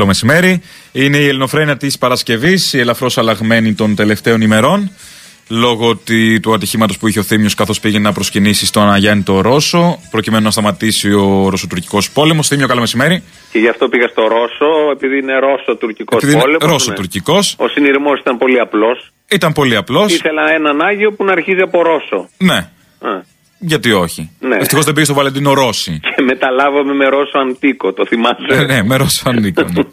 Καλό μεσημέρι. Είναι η ελληνοφρένεια της Παρασκευής, η ελαφρώς αλλαγμένη των τελευταίων ημερών. Λόγω τη- του ατυχήματος που είχε ο Θήμιος καθώς πήγε να προσκυνήσει στον Αγιάννη το Ρώσο, προκειμένου να σταματήσει ο Ρωσοτουρκικός πόλεμος. Θήμιο, καλό μεσημέρι. Και γι' αυτό πήγα στο Ρώσο, επειδή είναι Ρώσο-τουρκικό Επειδή είναι πόλεμος. Ρώσο-τουρκικό. Ο συνειρμός ήταν πολύ απλός. Ήταν πολύ απλός. Ήθελα έναν Άγιο που να αρχίζει από Ρώσο. Ναι, Α. γιατί όχι; Ναι. Ευτυχώς δεν πήγε στο Βαλεντίνο Ρώση. Και μεταλάβαμε με Ρώσο Αντίκο, το θυμάσαι; Ε, ναι, με Ρώσο ανήκω. ναι.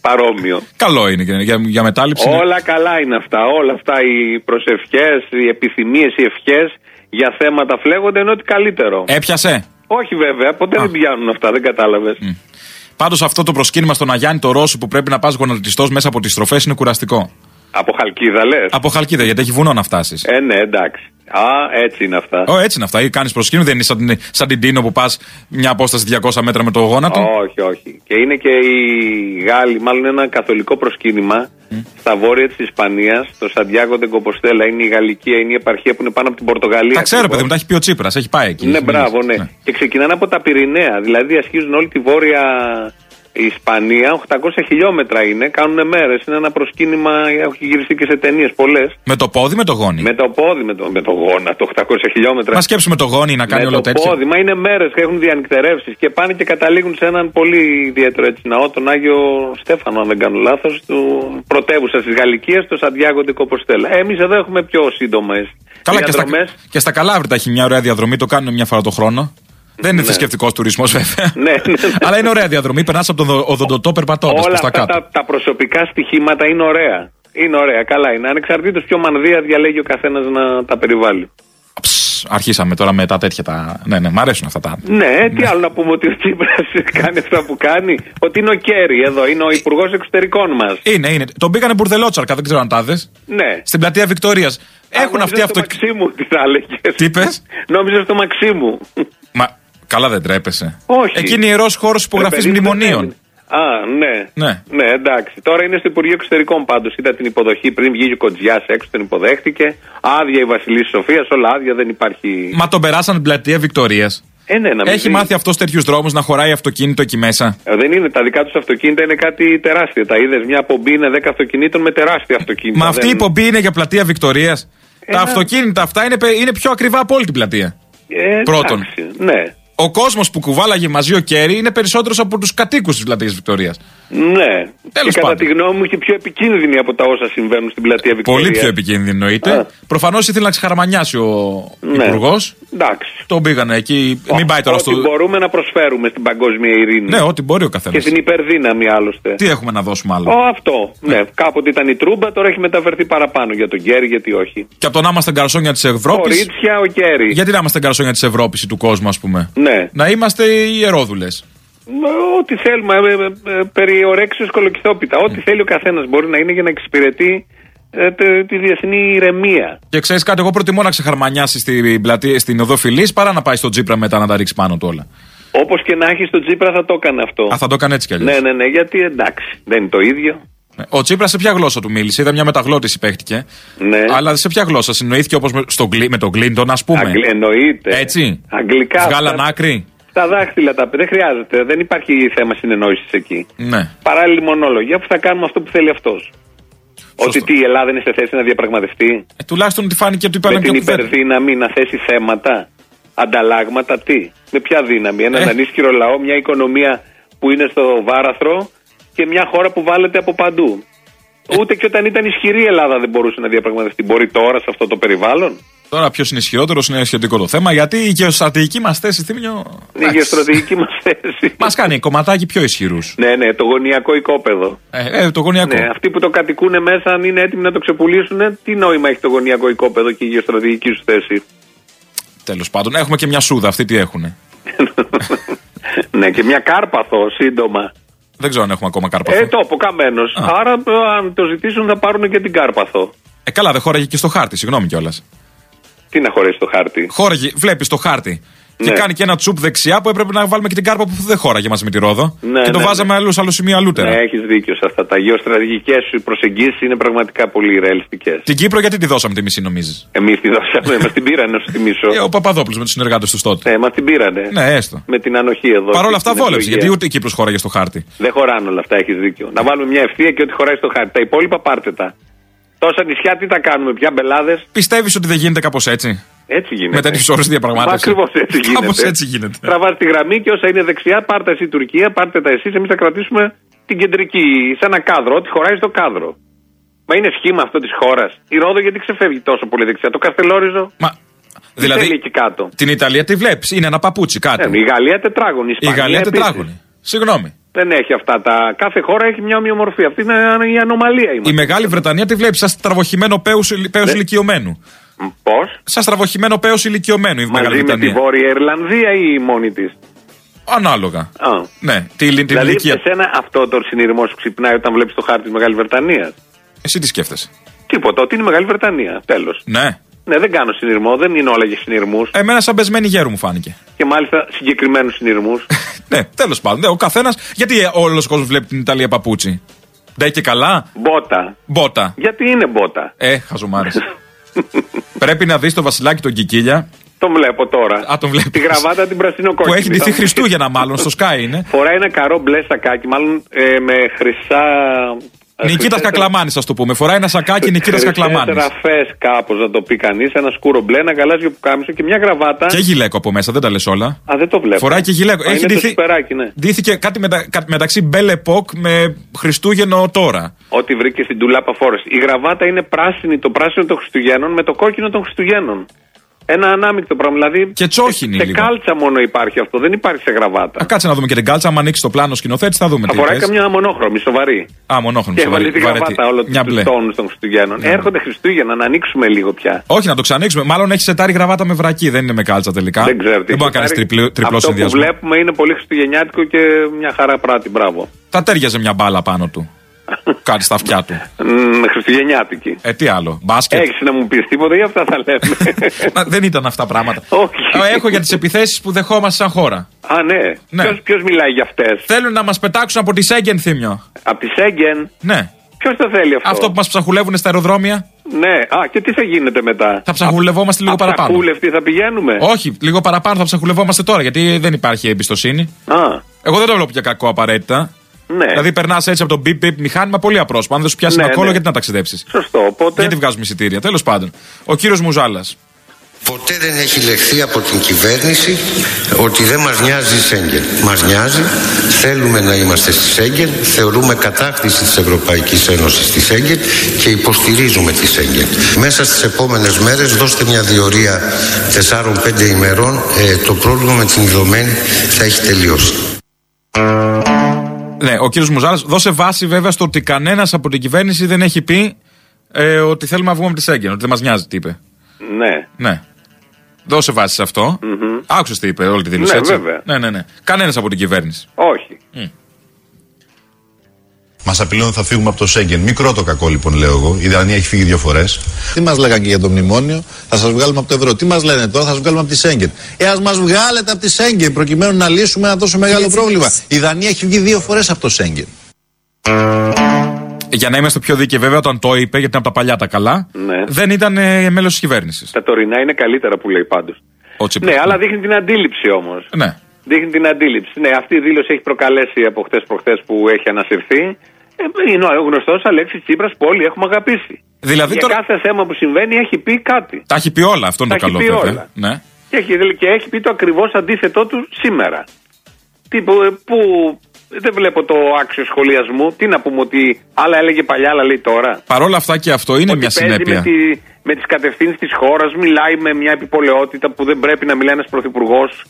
Παρόμοιο. Καλό είναι και για, για μετάληψη. είναι- Όλα καλά είναι αυτά. Όλα αυτά οι προσευχές, οι επιθυμίες, οι ευχές για θέματα φλέγονται είναι ότι καλύτερο. Έπιασε; Όχι βέβαια, ποτέ δεν πιάνουν αυτά, δεν κατάλαβες. Πάντως αυτό το προσκύνημα στον Αγιάννη το Ρώσο που πρέπει να πας γονατιστός μέσα από τις στροφές είναι κουραστικό. Από χαλκίδα λες; Από χαλκίδα, γιατί έχει βουνό να φτάσεις. Ε, ναι, εντάξει. Α, έτσι είναι αυτά. Ω, έτσι είναι αυτά. Ή κάνεις προσκύνημα, δεν είναι σαν, την- σαν την Τίνο που πας μια απόσταση 200 μέτρα με το γόνατο; Όχι, όχι. Και είναι και οι Γάλλοι, μάλλον ένα καθολικό προσκύνημα στα βόρεια της Ισπανίας, στο Σαντιάγκο Ντεγκοποστέλα. Είναι η Γαλλική, είναι η επαρχία που είναι πάνω από την Πορτογαλία. Τα ξέρω, ακριβώς. παιδί μου, τα έχει πει ο Τσίπρας, έχει πάει εκεί. Ναι, Έχει μπράβο, μιλήσει. ναι. Και ξεκινάνε από τα Πυρηναία. Δηλαδή διασχίζουν όλη τη βόρεια Ισπανία. 800 χιλιόμετρα είναι, κάνουν μέρες. Είναι ένα προσκύνημα, έχει γυριστεί και σε ταινίες πολλές. Με το πόδι, με το γόνι. Με το πόδι, με το, με το γόνατο, 800 χιλιόμετρα. Μα σκέψουμε το γόνι να κάνει με όλο το τέτοιο. πόδι, μα είναι μέρες και έχουν διανυκτερεύσεις και πάνε και καταλήγουν σε έναν πολύ ιδιαίτερο έτσι ναό, τον Άγιο Στέφανο, αν δεν κάνω λάθος, του πρωτεύουσα της Γαλλικίας, το Σαντιάγκο de Κοποστέλα. Εμείς εδώ έχουμε πιο σύντομες Καλά, και στα, διαδρομές. και στα Καλάβρητα έχει μια ωραία διαδρομή, το κάνουν μια φορά το χρόνο. Δεν είναι θρησκευτικός τουρισμός, βέβαια. Ναι, ναι, ναι. Αλλά είναι ωραία διαδρομή, περνάς από τον δο- οδοντοτό περπατώντας Όλα προς τα αυτά κάτω. τα, τα προσωπικά στοιχήματα είναι ωραία. Είναι ωραία, καλά είναι. Ανεξαρτήτως ποιο μανδύα διαλέγει ο καθένας να τα περιβάλλει. Ψ, αρχίσαμε τώρα με τα τέτοια τα. Ναι, ναι, μ' αρέσουν αυτά τα. Ναι, τι άλλο να πούμε ότι ο Τσίπρας κάνει αυτά που κάνει. Ότι είναι ο Κέρι εδώ, είναι ο Υπουργός Εξωτερικών μας. Είναι, είναι. Τον πήγανε μπουρδελότσαρκα, δεν ξέρω αν τα δες. Ναι. Στην πλατεία Βικτωρία. Έχουν νόμιζα αυτοί στο αυτό. Μαξίμου, τι θα έλεγες. Τι είπες; Νόμιζα στο Μαξίμου. Μα καλά δεν τρέπεσαι. Όχι. Εκεί είναι ιερός χώρος υπογραφή Ρε παιδί μου, μνημονίων. δεν είναι. Α, ναι. Ναι. Ναι, εντάξει. Τώρα είναι στο Υπουργείο Εξωτερικών πάντως. Είδα την υποδοχή πριν βγήκε ο Κοντζιά έξω, τον υποδέχτηκε. Άδεια η Βασιλής Σοφίας, όλα άδεια, δεν υπάρχει. Μα τον περάσαν την πλατεία Βικτωρίας. Ε, ναι, να μην Έχει δει- μάθει αυτός τέτοιους δρόμους να χωράει αυτοκίνητο εκεί μέσα. Ε, Δεν είναι. Τα δικά τους αυτοκίνητα είναι κάτι τεράστιο. Τα είδες. Μια πομπή είναι 10 αυτοκινήτων με τεράστια αυτοκίνητα. Μα αυτή Δεν- η πομπή είναι για πλατεία Βικτωρίας. Τα ναι. αυτοκίνητα αυτά είναι, πε- είναι πιο ακριβά από όλη την πλατεία. Ε, Πρώτον. εντάξει, Ναι. Ο κόσμος που κουβάλαγε μαζί ο Κέρι είναι περισσότερος από τους κατοίκους της πλατείας Βικτωρίας. Ναι. Τέλος και κατά πάντων. τη γνώμη μου και πιο επικίνδυνη από τα όσα συμβαίνουν στην πλατεία Βικτωρία. Πολύ πιο επικίνδυνο εννοείται. Α. Προφανώς ήθελε να ξεχαρμανιάσει ο Ναι. υπουργός. Εντάξει. Τον πήγανε εκεί. Μην πάει τώρα Ό,τι στο. μπορούμε να προσφέρουμε στην παγκόσμια ειρήνη. Ναι, ό,τι μπορεί ο καθένας. Και στην υπερδύναμη άλλωστε. Τι έχουμε να δώσουμε άλλο; Ω, αυτό. Ναι. Κάποτε ήταν η Τρούμπα, τώρα έχει μεταφερθεί παραπάνω για τον Γκέρι, γιατί όχι. Και από το να είμαστε γκαρσόνια της Ευρώπη. Κορίτσια, ο Γκέρι. Γιατί να είμαστε γκαρσόνια της Ευρώπης ή του κόσμου, ας πούμε; Ναι. Να είμαστε ιερόδουλες. Μα, Ό,τι θέλουμε, ε, ε, ε, περί ορέξεως κολοκυθόπιτα. Ό,τι θέλει ο καθένας μπορεί να είναι για να εξυπηρετεί ε, τε- τη διεθνή ηρεμία. Και ξέρεις κάτι, εγώ προτιμώ να ξεχαρμανιάσει στην, πλατεία, στην οδό Φιλής παρά να πάει στον Τζίπρα μετά να τα ρίξει πάνω του όλα. Όπως και να έχει τον Τζίπρα θα το έκανε αυτό. Α, θα το έκανε έτσι κι αλλιώς. Ναι, ναι, ναι, γιατί εντάξει, δεν είναι το ίδιο. Ο Τσίπρας σε ποια γλώσσα του μίλησε, είδα μια μεταγλώτηση παίχτηκε. Ναι. Αλλά σε ποια γλώσσα συνοήθηκε όπως με, στο Γκλι- με τον Κλίντον, ας πούμε. Αγγλ, εννοείται. Έτσι. Αγγλικά. Βγάλαν αυτά- άκρη. Στα δάχτυλα τα Δεν χρειάζεται. Δεν υπάρχει θέμα συνεννόησης εκεί. Ναι. Παράλληλη μονόλογια που θα κάνουμε αυτό που θέλει αυτός. Ότι τι η Ελλάδα είναι σε θέση να διαπραγματευτεί; Ε, τουλάχιστον ότι φάνηκε ότι με είπαν την πιο κουβέντα. υπερδύναμη να θέσει θέματα, ανταλλάγματα, τι; Με ποια δύναμη; Έναν Ε. ανίσχυρο λαό, μια οικονομία που είναι στο βάραθρο και μια χώρα που βάλετε από παντού. Ε. Ούτε και όταν ήταν ισχυρή η Ελλάδα δεν μπορούσε να διαπραγματευτεί. Μπορεί τώρα σε αυτό το περιβάλλον; Τώρα ποιος είναι ισχυρότερος είναι σχετικό το θέμα γιατί η γεωστρατηγική μας θέση θύμιο. Είναι η γεωστρατηγική μας θέση. Μας κάνει κομματάκι πιο ισχυρούς. Ναι, ναι, το γωνιακό οικόπεδο. Ε, ε, το γωνιακό. Ναι, αυτοί που το κατοικούν μέσα, αν είναι έτοιμοι να το ξεπουλήσουν, τι νόημα έχει το γωνιακό οικόπεδο και η γεωστρατηγική σου θέση; Τέλος πάντων, έχουμε και μια σούδα. Αυτοί τι έχουν. ναι, και μια κάρπαθο σύντομα. Δεν ξέρω αν έχουμε ακόμα κάρπαθο. Ε, τόπο καμένος. Άρα, ε, αν το ζητήσουν, θα πάρουν και την κάρπαθο. Ε, καλά, δεν χώραγε και στο χάρτη, συγγνώμη κιόλας. Τι να χωρέσει το χάρτη; Χώραγε, βλέπεις το χάρτη. Και Ναι. κάνει και ένα τσουπ δεξιά που έπρεπε να βάλουμε και την κάρπα που δεν χώραγε μαζί με τη Ρόδο. Ναι, και το ναι, βάζαμε ναι. αλλού, άλλο σημείο αλλούτερα. Ναι, έχεις δίκιο σε αυτά. Τα γεωστρατηγικές σου προσεγγίσεις είναι πραγματικά πολύ ρεαλιστικές. Την Κύπρο γιατί τη δώσαμε τη μισή, νομίζεις; Εμείς τη δώσαμε, μας την πήρανε, να σου θυμίσω. Ε, ο Παπαδόπουλος με τους συνεργάτες τους τότε. Ναι, μας την πήρανε. Ναι, έστω. Με την ανοχή εδώ. Παρ' όλα και αυτά την βόλεψε, ευλογία. γιατί ούτε η Κύπρος χώραγε στο χάρτη. Δεν χωράνε όλα αυτά, έχεις δίκιο. Να βάλουμε μια ευθεία και ό,τι χωράει στο χάρτη. Τα υπόλοιπα πάρτε τα. Τόσα νησιά τι τα κάνουμε πια, μπελάδες; Πιστεύεις ότι δεν γίνεται κάπως έτσι; Έτσι γίνεται. Με τέτοιου όρου διαπραγμάτευσης. Ακριβώς έτσι γίνεται. Κάπω έτσι γίνεται. Τραβά τη γραμμή και όσα είναι δεξιά, πάρτε εσύ Τουρκία, πάρτε τα εσείς. Εμείς θα κρατήσουμε την κεντρική, σε ένα κάδρο, ό,τι χωράει στο κάδρο. Μα είναι σχήμα αυτό της χώρας. Η Ρόδο γιατί ξεφεύγει τόσο πολύ δεξιά. Το Καστελόριζο. Μα, θέλει δηλαδή, εκεί κάτω. την Ιταλία τη βλέπεις. Είναι ένα παπούτσι κάτι. Ναι, η Γαλλία τετράγωνη. Η, η Ισπανία Γαλλία επίσης. τετράγωνη. Συγγνώμη. Δεν έχει αυτά τα. Κάθε χώρα έχει μια ομοιομορφία. Αυτή είναι η ανομαλία. Η Μεγάλη Βρετανία τη βλέπεις σαν στραβοχημένο πέο Ναι. ηλικιωμένου. Πώς; Σαν στραβοχημένο πέος ηλικιωμένου η Μεγάλη Μαζί με τη Βρετανία. Βόρεια Ιρλανδία ή μόνη της; Ανάλογα. Α. Ναι, την, την Δηλαδή, ηλικία. εσένα αυτό το συνειρμό σου ξυπνάει όταν βλέπεις το χάρτη της Μεγάλης Βρετανίας; Εσύ τι σκέφτεσαι; Τίποτα, ότι είναι η Μεγάλη Βρετανία. Τέλος. Ναι. Ναι, δεν κάνω συνειρμό, δεν είναι όλα για συνειρμούς. Εμένα σαν πεσμένη γέρου μου φάνηκε. Και μάλιστα συγκεκριμένους συνειρμούς. ναι, τέλος πάντων. Ναι, ο καθένα. Γιατί όλος ο κόσμος βλέπει την Ιταλία παπούτσι; Ντε και καλά; Μπότα. Μπότα. Γιατί είναι μπότα; Ε, χαζομάρες. Πρέπει να δεις το βασιλάκι τον Κικίλια. Τον βλέπω τώρα. Α, τον βλέπεις. Τη γραβάτα την πρασινοκόκκινη. Που έχει ντυθεί Θα- Χριστούγεννα, μάλλον στο Sky είναι. Φοράει ένα καρό μπλε σακάκι, μάλλον ε, με χρυσά. Ε, Νικήτα χρυσές- Κακλαμάνη, α το πούμε. Φοράει ένα σακάκι Νικήτα χρυσές Κακλαμάνη. ραφές κάπω να το πει κανεί. Ένα σκούρο μπλε, ένα γαλάζιο που κάμισο και μια γραβάτα. Και γυλαίκο από μέσα, δεν τα λε όλα. Α, δεν το βλέπω. Φοράει και γυλαίκο. Α, Έχει είναι το ντυθεί- σουπεράκι, ναι. Ντύθηκε κάτι μετα... κα- μεταξύ Belle Epoque με Χριστούγεννο τώρα. Ό,τι βρήκε στην τουλάπα φόρεση. Η γραβάτα είναι πράσινη, το πράσινο των Χριστουγέννων με το κόκκινο των Χριστουγέννων. Ένα ανάμεικτο πράγμα. Δηλαδή. Και τσόχινη σε, σε λίγο. κάλτσα μόνο υπάρχει αυτό, δεν υπάρχει σε γραβάτα. Α, κάτσε να δούμε και την κάλτσα. Αν ανοίξει το πλάνο σκηνοθέτης, θα δούμε Θα τι φοράει λες. καμιά μονόχρωμη, σοβαρή. Α, μονόχρονο. Και σοβαρή, έβαλε τη βαρετή. γραβάτα όλο Μια τους μπλε. τόνους των Χριστουγέννων. Ναι. Έρχονται Χριστούγεννα, να ανοίξουμε λίγο πια. Όχι, να το ξανοίξουμε. Μάλλον έχεις σετάρει γραβάτα με βρακί, δεν είναι με κάλτσα τελικά. Δεν ξέρω τι. Δεν μπορεί να κάνεις έχει τριπλό, πάρει. τριπλό Αυτό συνδυασμό. που βλέπουμε είναι πολύ Χριστουγεννιάτικο και μια χαρά πράτη. Μπράβο. Θα τέριαζε μια μπάλα πάνω του. Κάτι στα αυτιά του. Μ, Χριστουγεννιάτικη. Ε, τι άλλο. Μπάσκετ. Έχεις να μου πεις τίποτα ή αυτά θα λέμε. Να, δεν ήταν αυτά πράγματα. Όχι. Ε, Έχω για τις επιθέσεις που δεχόμαστε σαν χώρα. Α, ναι. Ναι. Ποιος μιλάει για αυτές; Θέλουν να μας πετάξουν από τη Σέγγεν θύμιο. Από τη Σέγγεν; Ναι. Ποιος το θέλει αυτό; Αυτό που μας ψαχουλεύουν στα αεροδρόμια. Ναι. Α, και τι θα γίνεται μετά; Θα ψαχουλευόμαστε λίγο παραπάνω. Αψαχούλευτοι θα πηγαίνουμε; Όχι, λίγο παραπάνω θα ψαχουλευόμαστε τώρα γιατί δεν υπάρχει εμπιστοσύνη. Α, Εγώ δεν το βλέπω για κακό απαραίτητα. Ναι. Δηλαδή περνάς έτσι από το beep beep μηχάνημα πολύ απρόσωπο. Αν δεν σου πιάσει Ναι, ένα κόλλο, ναι. γιατί να ταξιδέψεις; Σωστό. Οπότε. Γιατί βγάζουμε εισιτήρια; Τέλος πάντων. Ο κύριος Μουζάλας. Ποτέ δεν έχει λεχθεί από την κυβέρνηση ότι δεν μας νοιάζει η Σέγγεν. Μας νοιάζει, θέλουμε να είμαστε στη Σέγγεν, θεωρούμε κατάκτηση της Ευρωπαϊκής Ένωσης στη Σέγγεν και υποστηρίζουμε τη Σέγγεν. Μέσα στις επόμενες μέρες δώστε μια διορία 4-5 ημερών, ε, το πρόβλημα με την ειδωμένη θα έχει τελειώσει. Ναι, ο κύριος Μουζάλα δώσε βάση βέβαια στο ότι κανένας από την κυβέρνηση δεν έχει πει ε, ότι θέλουμε να βγούμε από τη Σέγγεν. Ότι δεν μας νοιάζει τι είπε. Ναι. Ναι. Δώσε βάση σε αυτό. Άκουσες τι είπε όλη τη δήλωση. Ναι, έτσι; βέβαια. Ναι, ναι, ναι. Κανένας από την κυβέρνηση. Όχι. Μας απειλούν ότι θα φύγουμε από το Σέγγεν. Μικρό το κακό λοιπόν, λέω εγώ. Η Δανία έχει φύγει δύο φορές. Τι μας λέγανε και για το μνημόνιο, θα σας βγάλουμε από το ευρώ. Τι μας λένε τώρα, θα σας βγάλουμε από τη Σέγγεν. Ε, ας μας βγάλετε από τη Σέγγεν προκειμένου να λύσουμε ένα τόσο μεγάλο πρόβλημα. Η Δανία έχει βγει δύο φορές από το Σέγγεν. Για να είμαστε πιο δίκαιοι, βέβαια, όταν το είπε, γιατί είναι από τα παλιά τα καλά, Ναι. δεν ήταν ε, μέλος της κυβέρνησης. Τα τωρινά είναι καλύτερα που λέει πάντως. Ναι, αλλά δείχνει την αντίληψη όμως. Ναι. Δείχνει την αντίληψη. Ναι, αυτή η δήλωση έχει προκαλέσει από χτες προχθέ που έχει ανασυρθεί. Ε, είναι ο γνωστός Αλέξης Τσίπρας που όλοι έχουμε αγαπήσει. Δηλαδή Για τώρα- κάθε θέμα που συμβαίνει έχει πει κάτι. Τα έχει πει όλα, αυτό είναι Τα το καλό, έχει πει βέβαια. όλα. Ναι. Και έχει, και έχει πει το ακριβώς αντίθετό του σήμερα. Τι, που, που δεν βλέπω το άξιο σχολιασμού. Τι να πούμε ότι άλλα έλεγε παλιά, άλλα λέει τώρα. Παρ' όλα αυτά και αυτό είναι ότι μια παίζει συνέπεια. με, τη, με τις κατευθύνσεις της χώρας, μιλάει με μια επιπολαιότητα που δεν πρέπει να μιλάει ένας πρωθυπουργός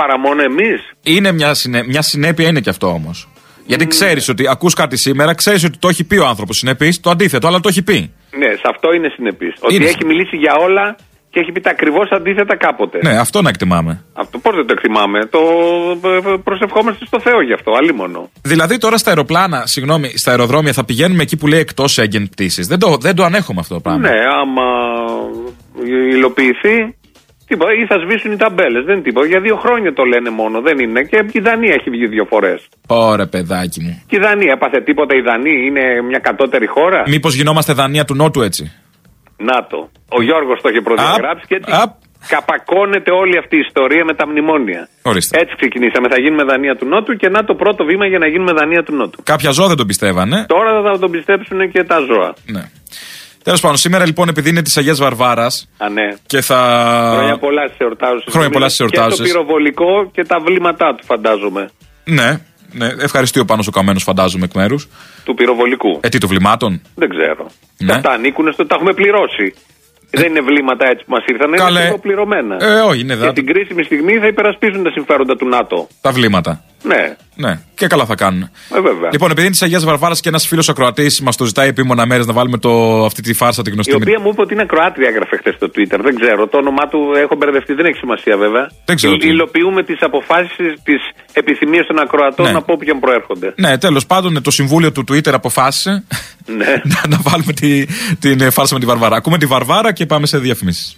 παρά μόνο εμείς. Είναι μια, συνέ... μια συνέπεια, είναι και αυτό όμως. Γιατί Ναι. ξέρεις ότι ακούς κάτι σήμερα, ξέρεις ότι το έχει πει ο άνθρωπος. Συνεπεί το αντίθετο, αλλά το έχει πει. Ναι, σε αυτό είναι συνεπής. Ότι Είναι έχει μιλήσει για όλα Και έχει πει τα ακριβώς αντίθετα κάποτε. Ναι, αυτό να εκτιμάμε. Αυτό πώς δεν το εκτιμάμε; Το ε, προσευχόμαστε στο Θεό γι' αυτό, αλλήμωνο. Δηλαδή τώρα στα αεροπλάνα, συγγνώμη, στα αεροδρόμια θα πηγαίνουμε εκεί που λέει εκτός έγκεν πτήσει. Δεν το, δεν το ανέχομαι αυτό το πράγμα. Ναι, άμα υλοποιηθεί, τίποτα. Ή θα σβήσουν οι ταμπέλες. Δεν είναι τίποτα. Για δύο χρόνια το λένε μόνο. Δεν είναι. Και η Δανία έχει βγει δύο φορές. Ωραία, παιδάκι μου. Και η Δανία έπαθε τίποτα. Η Δανία είναι μια κατώτερη χώρα. Μήπως γινόμαστε Δανία του Νότου έτσι; ΝΑΤΟ. Ο Γιώργος το είχε προδιαγράψει και έτσι απ. καπακώνεται όλη αυτή η ιστορία με τα μνημόνια. Ορίστε. Έτσι ξεκινήσαμε. Θα γίνουμε Δανία του Νότου και να το πρώτο βήμα για να γίνουμε Δανία του Νότου. Κάποια ζώα δεν τον πιστεύανε. Τώρα θα τον πιστέψουν και τα ζώα. Ναι. Τέλος πάντων, σήμερα λοιπόν, επειδή είναι της Αγίας Βαρβάρας Α, ναι. και θα. Χρόνια πολλά στι εορτάζουσες. Χρόνια πολλά στις Και εορτάζουσες. το πυροβολικό και τα βλήματά του, φαντάζομαι. Ναι, ναι. Ευχαριστεί ο Πάνος ο Καμένος, φαντάζομαι εκ μέρους. Του πυροβολικού. Ε, τι, του βλημάτων; Δεν ξέρω. Ναι. Αυτά ανήκουν στο. Τα έχουμε πληρώσει. Δεν είναι βλήματα έτσι που μας ήρθαν, Καλέ. είναι πληρωμένα. Ε, όχι, είναι Και δα... την κρίσιμη στιγμή θα υπερασπίσουν τα συμφέροντα του ΝΑΤΟ. τα βλήματα. Ναι, Ναι, και καλά θα κάνουν. ε, βέβαια. Λοιπόν, επειδή είναι της Αγίας Βαρβάρας και ένας φίλος ακροατή μας το ζητάει επίμονα μέρες να βάλουμε το, αυτή τη φάρσα τη γνωστή. Η με- οποία μου είπε ότι είναι Κροάτρια, έγραφε χθες στο Twitter. Δεν ξέρω. Το όνομά του έχω μπερδευτεί, δεν έχει σημασία βέβαια. Δεν ξέρω Υλ- τι. Υλοποιούμε τις αποφάσεις, τις επιθυμίες των ακροατών Ναι. από όποιον προέρχονται. Ναι, τέλος πάντων το συμβούλιο του Twitter αποφάσισε Ναι. να, να βάλουμε τη, την ε, φάρσα με τη Βαρβάρα. Ακούμε τη Βαρβάρα και πάμε σε διαφημίσεις.